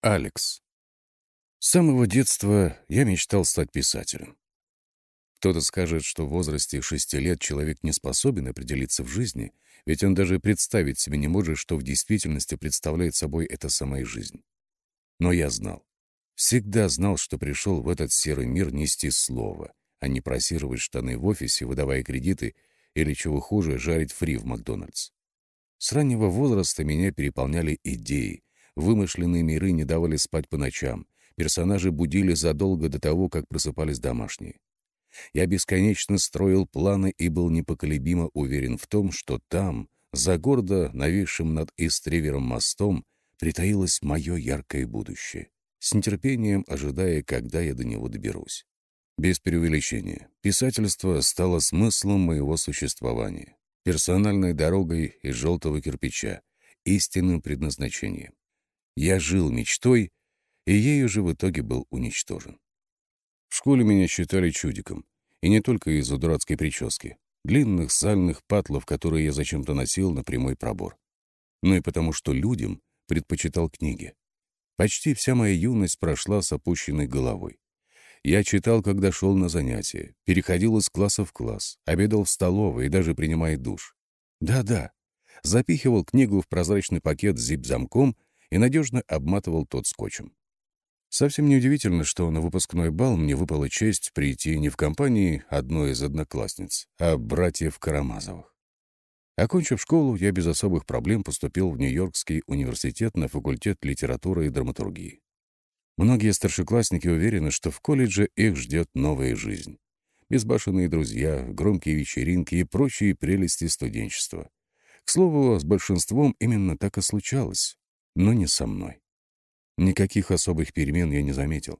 Алекс. С самого детства я мечтал стать писателем. Кто-то скажет, что в возрасте шести лет человек не способен определиться в жизни, ведь он даже представить себе не может, что в действительности представляет собой эта самая жизнь. Но я знал. Всегда знал, что пришел в этот серый мир нести слово, а не просировать штаны в офисе, выдавая кредиты или, чего хуже, жарить фри в Макдональдс. С раннего возраста меня переполняли идеи, Вымышленные миры не давали спать по ночам. Персонажи будили задолго до того, как просыпались домашние. Я бесконечно строил планы и был непоколебимо уверен в том, что там, за гордо нависшим над Истревером мостом, притаилось мое яркое будущее, с нетерпением ожидая, когда я до него доберусь. Без преувеличения, писательство стало смыслом моего существования, персональной дорогой из желтого кирпича, истинным предназначением. Я жил мечтой, и ею же в итоге был уничтожен. В школе меня считали чудиком, и не только из-за дурацкой прически, длинных сальных патлов, которые я зачем-то носил на прямой пробор, но и потому, что людям предпочитал книги. Почти вся моя юность прошла с опущенной головой. Я читал, когда шел на занятия, переходил из класса в класс, обедал в столовой и даже принимая душ. Да-да, запихивал книгу в прозрачный пакет с зип-замком и надежно обматывал тот скотчем. Совсем неудивительно, что на выпускной бал мне выпала честь прийти не в компании одной из одноклассниц, а братьев Карамазовых. Окончив школу, я без особых проблем поступил в Нью-Йоркский университет на факультет литературы и драматургии. Многие старшеклассники уверены, что в колледже их ждет новая жизнь. Безбашенные друзья, громкие вечеринки и прочие прелести студенчества. К слову, с большинством именно так и случалось но не со мной. Никаких особых перемен я не заметил.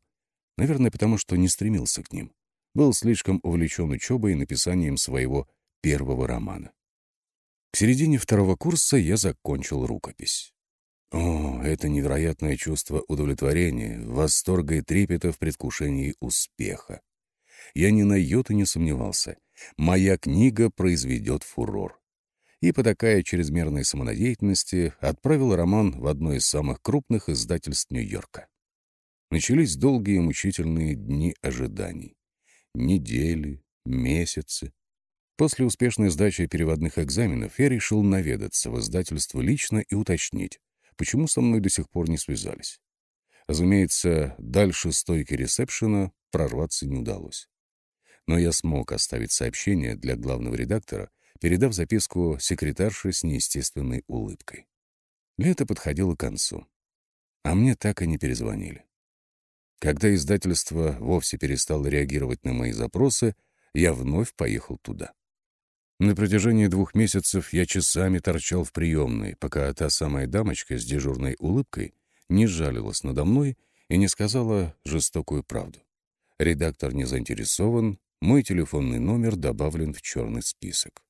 Наверное, потому что не стремился к ним. Был слишком увлечен учебой и написанием своего первого романа. К середине второго курса я закончил рукопись. О, это невероятное чувство удовлетворения, восторга и трепета в предвкушении успеха. Я ни на йоту не сомневался. Моя книга произведет фурор и, потакая чрезмерной самонадеятельности, отправил роман в одно из самых крупных издательств Нью-Йорка. Начались долгие мучительные дни ожиданий. Недели, месяцы. После успешной сдачи переводных экзаменов я решил наведаться в издательство лично и уточнить, почему со мной до сих пор не связались. Разумеется, дальше стойки ресепшена прорваться не удалось. Но я смог оставить сообщение для главного редактора передав записку секретарше с неестественной улыбкой. Лето подходило к концу, а мне так и не перезвонили. Когда издательство вовсе перестало реагировать на мои запросы, я вновь поехал туда. На протяжении двух месяцев я часами торчал в приемной, пока та самая дамочка с дежурной улыбкой не жалилась надо мной и не сказала жестокую правду. Редактор не заинтересован, мой телефонный номер добавлен в черный список.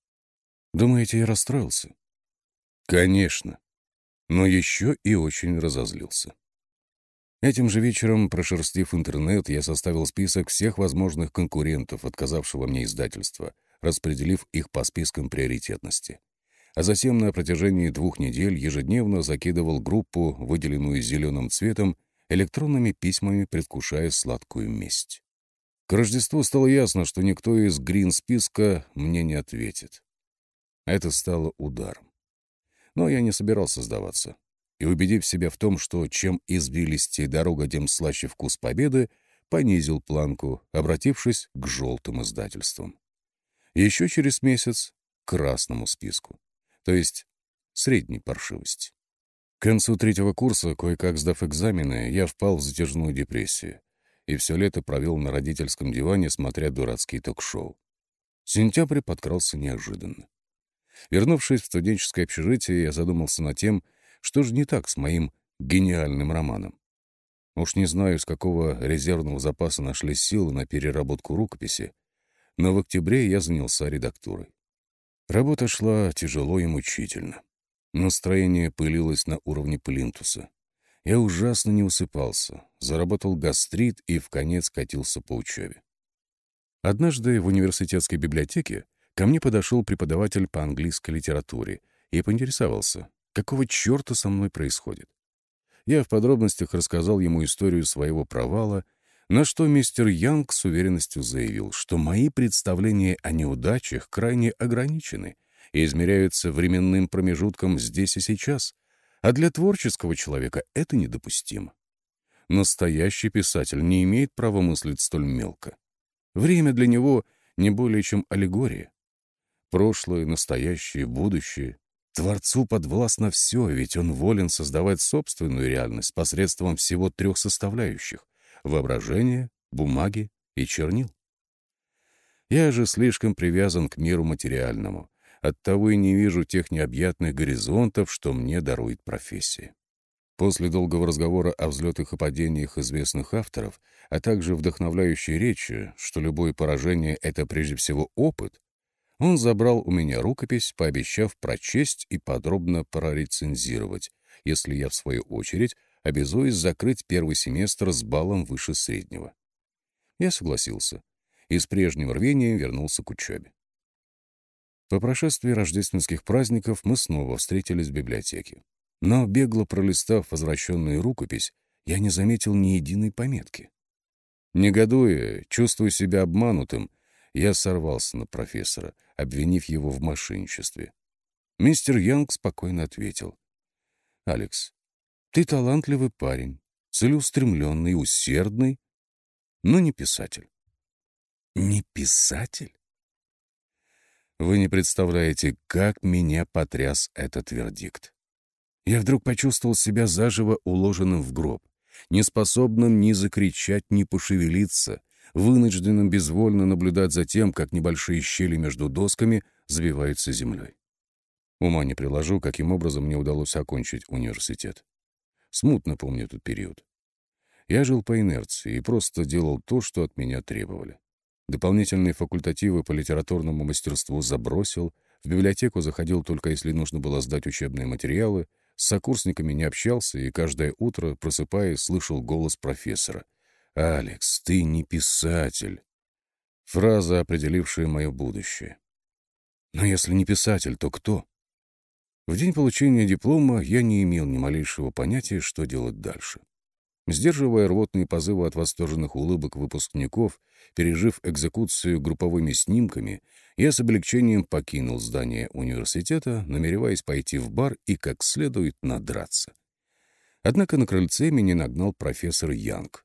Думаете, я расстроился? Конечно. Но еще и очень разозлился. Этим же вечером, прошерстив интернет, я составил список всех возможных конкурентов, отказавшего мне издательства, распределив их по спискам приоритетности. А затем на протяжении двух недель ежедневно закидывал группу, выделенную зеленым цветом, электронными письмами, предвкушая сладкую месть. К Рождеству стало ясно, что никто из грин-списка мне не ответит. Это стало ударом. Но я не собирался сдаваться. И, убедив себя в том, что чем извилистее дорога, тем слаще вкус победы, понизил планку, обратившись к желтым издательствам. Еще через месяц — к красному списку, то есть средней паршивости. К концу третьего курса, кое-как сдав экзамены, я впал в затяжную депрессию и все лето провел на родительском диване, смотря дурацкие ток-шоу. Сентябрь подкрался неожиданно. Вернувшись в студенческое общежитие, я задумался над тем, что же не так с моим гениальным романом. Уж не знаю, с какого резервного запаса нашлись силы на переработку рукописи, но в октябре я занялся редактурой. Работа шла тяжело и мучительно. Настроение пылилось на уровне плинтуса. Я ужасно не усыпался, заработал гастрит и в конец катился по учебе. Однажды в университетской библиотеке Ко мне подошел преподаватель по английской литературе и поинтересовался, какого черта со мной происходит. Я в подробностях рассказал ему историю своего провала, на что мистер Янг с уверенностью заявил, что мои представления о неудачах крайне ограничены и измеряются временным промежутком здесь и сейчас, а для творческого человека это недопустимо. Настоящий писатель не имеет права мыслить столь мелко. Время для него не более чем аллегория. Прошлое, настоящее, будущее. Творцу подвластно все, ведь он волен создавать собственную реальность посредством всего трех составляющих — воображения, бумаги и чернил. Я же слишком привязан к миру материальному, оттого и не вижу тех необъятных горизонтов, что мне дарует профессия. После долгого разговора о взлетах и падениях известных авторов, а также вдохновляющей речи, что любое поражение — это прежде всего опыт, он забрал у меня рукопись, пообещав прочесть и подробно прорецензировать, если я, в свою очередь, обязуюсь закрыть первый семестр с баллом выше среднего. Я согласился и с прежним рвением вернулся к учебе. По прошествии рождественских праздников мы снова встретились в библиотеке. Но, бегло пролистав возвращенную рукопись, я не заметил ни единой пометки. Негодуя, чувствуя себя обманутым, я сорвался на профессора, обвинив его в мошенничестве. Мистер Янг спокойно ответил. «Алекс, ты талантливый парень, целеустремленный, усердный, но не писатель». «Не писатель?» Вы не представляете, как меня потряс этот вердикт. Я вдруг почувствовал себя заживо уложенным в гроб, неспособным ни закричать, ни пошевелиться, вынужденным безвольно наблюдать за тем, как небольшие щели между досками забиваются землей. Ума не приложу, каким образом мне удалось окончить университет. Смутно помню этот период. Я жил по инерции и просто делал то, что от меня требовали. Дополнительные факультативы по литературному мастерству забросил, в библиотеку заходил только если нужно было сдать учебные материалы, с сокурсниками не общался и каждое утро, просыпаясь, слышал голос профессора. «Алекс, ты не писатель!» Фраза, определившая мое будущее. Но если не писатель, то кто? В день получения диплома я не имел ни малейшего понятия, что делать дальше. Сдерживая рвотные позывы от восторженных улыбок выпускников, пережив экзекуцию групповыми снимками, я с облегчением покинул здание университета, намереваясь пойти в бар и как следует надраться. Однако на крыльце меня нагнал профессор Янг.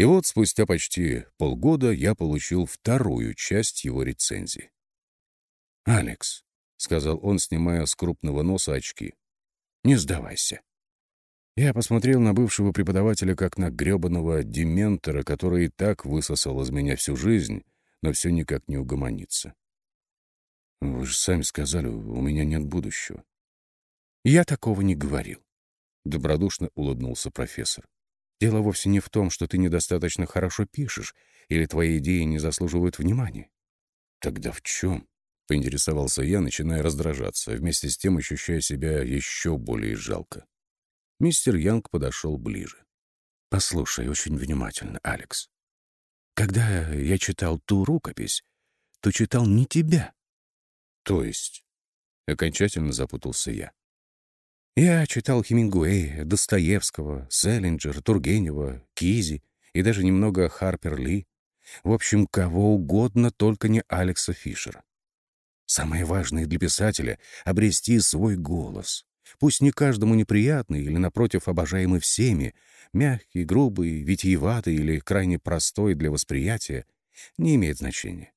И вот спустя почти полгода я получил вторую часть его рецензии. «Алекс», — сказал он, снимая с крупного носа очки, — «не сдавайся. Я посмотрел на бывшего преподавателя как на гребаного дементора, который и так высосал из меня всю жизнь, но все никак не угомонится. Вы же сами сказали, у меня нет будущего. Я такого не говорил. Добродушно улыбнулся профессор. Дело вовсе не в том, что ты недостаточно хорошо пишешь или твои идеи не заслуживают внимания. Тогда в чем? Поинтересовался я, начиная раздражаться, вместе с тем ощущая себя еще более жалко. Мистер Янг подошел ближе. «Послушай очень внимательно, Алекс. Когда я читал ту рукопись, то читал не тебя, то есть? Окончательно запутался я. Я читал Хемингуэя, Достоевского, Селлинджера, Тургенева, Кизи и даже немного Харпер Ли. В общем, кого угодно, только не Алекса Фишера. Самое важное для писателя — обрести свой голос. Пусть не каждому неприятный или, напротив, обожаемый всеми, мягкий, грубый, витиеватый или крайне простой для восприятия, не имеет значения.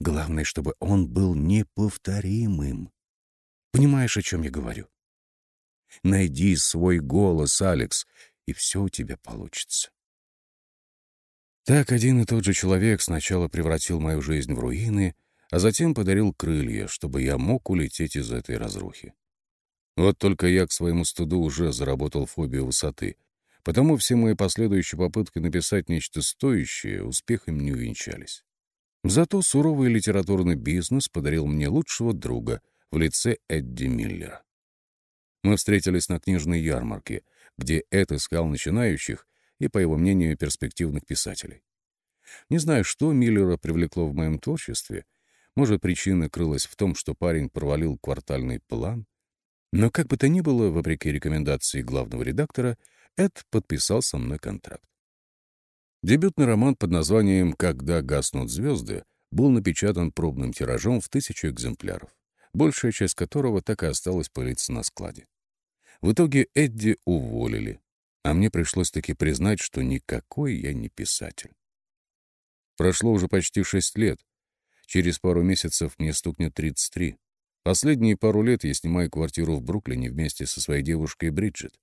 Главное, чтобы он был неповторимым. Понимаешь, о чем я говорю? Найди свой голос, Алекс, и все у тебя получится. Так один и тот же человек сначала превратил мою жизнь в руины, а затем подарил крылья, чтобы я мог улететь из этой разрухи. Вот только я к своему стыду уже заработал фобию высоты, потому все мои последующие попытки написать нечто стоящее успехом не увенчались. Зато суровый литературный бизнес подарил мне лучшего друга в лице Эдди Миллера. Мы встретились на книжной ярмарке, где Эд искал начинающих и, по его мнению, перспективных писателей. Не знаю, что Миллера привлекло в моем творчестве. Может, причина крылась в том, что парень провалил квартальный план. Но как бы то ни было, вопреки рекомендации главного редактора, Эд подписал со мной контракт. Дебютный роман под названием «Когда гаснут звезды» был напечатан пробным тиражом в тысячу экземпляров, большая часть которого так и осталась пылиться на складе. В итоге Эдди уволили, а мне пришлось таки признать, что никакой я не писатель. Прошло уже почти шесть лет. Через пару месяцев мне стукнет 33. Последние пару лет я снимаю квартиру в Бруклине вместе со своей девушкой Бриджит.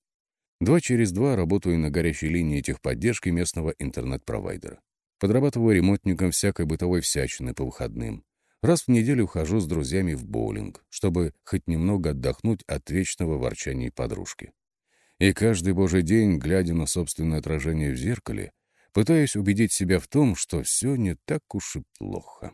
Два через два работаю на горячей линии техподдержки местного интернет-провайдера. Подрабатываю ремонтником всякой бытовой всячины по выходным. Раз в неделю хожу с друзьями в боулинг, чтобы хоть немного отдохнуть от вечного ворчания подружки. И каждый божий день, глядя на собственное отражение в зеркале, пытаюсь убедить себя в том, что все не так уж и плохо.